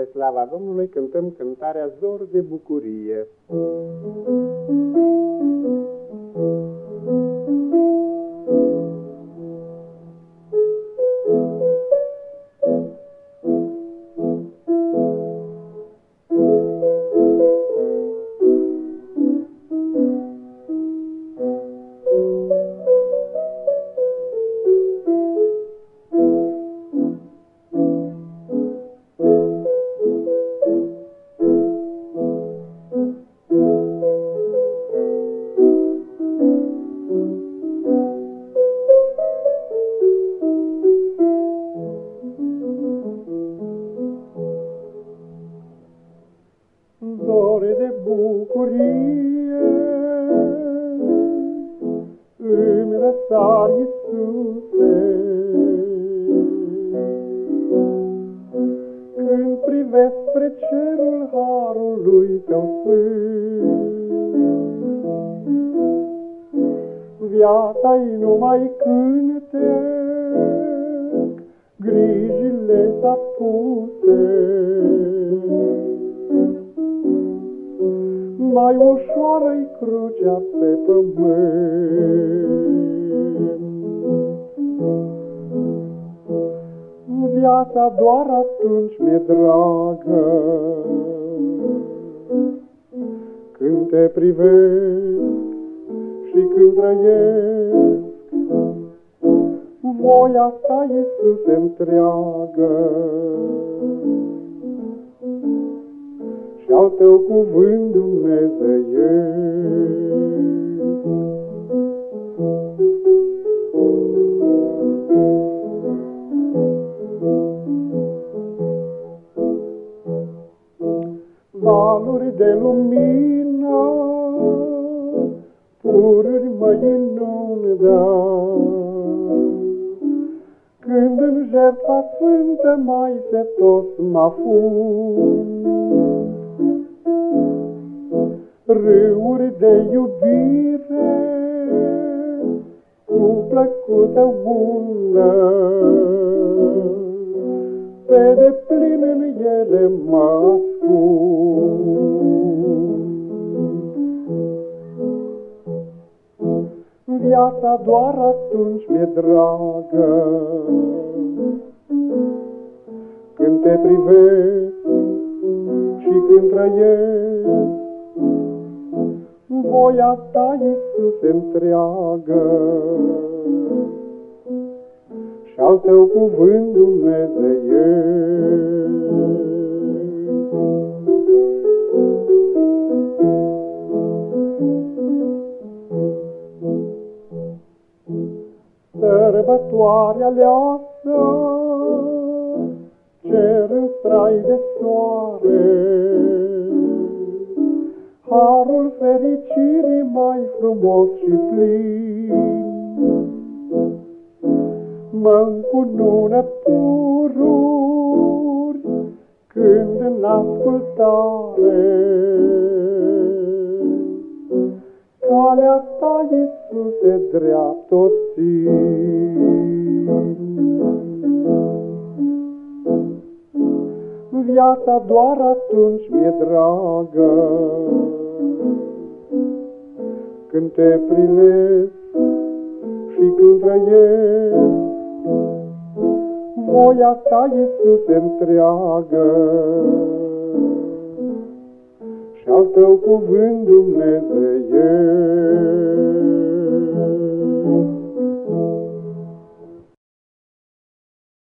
Spre slava Domnului cântăm cântarea Zor de bucurie. Zore de bucurie. Îmi răsar, Iisuse. Când privesc spre cerul harului Tău sfânt Viața-i numai cântec Grijile s-a puse mai ușoară-i crucea pe pământ. Viața doar atunci mi-e dragă, Când te privesc și când trăiesc, Voia ta, Iisus, întreagă și al tău cuvânt Dumnezeiesc. Valuri de lumină, pururi mă inundă, când în jertfa sfântă mai se tot mă râuri de iubire cu plăcută undă. Pe deplin în ele mă Viața doar atunci mi-e dragă, Când te privesc și când trăiesc, voia ta, Iisus, întreagă. Și al tău cuvânt Dumnezeiesc. Sărbătoarea leasă, cer în strai de soare, harul fericirii mai frumos și plin. mă încunună pururi când în ascultare calea ta, Iisuse, dreaptă Viața doar atunci mi-e dragă, când te privesc și când trăiesc, voia ta, Iisus, întreagă. Și al tău cuvânt Dumnezeiesc.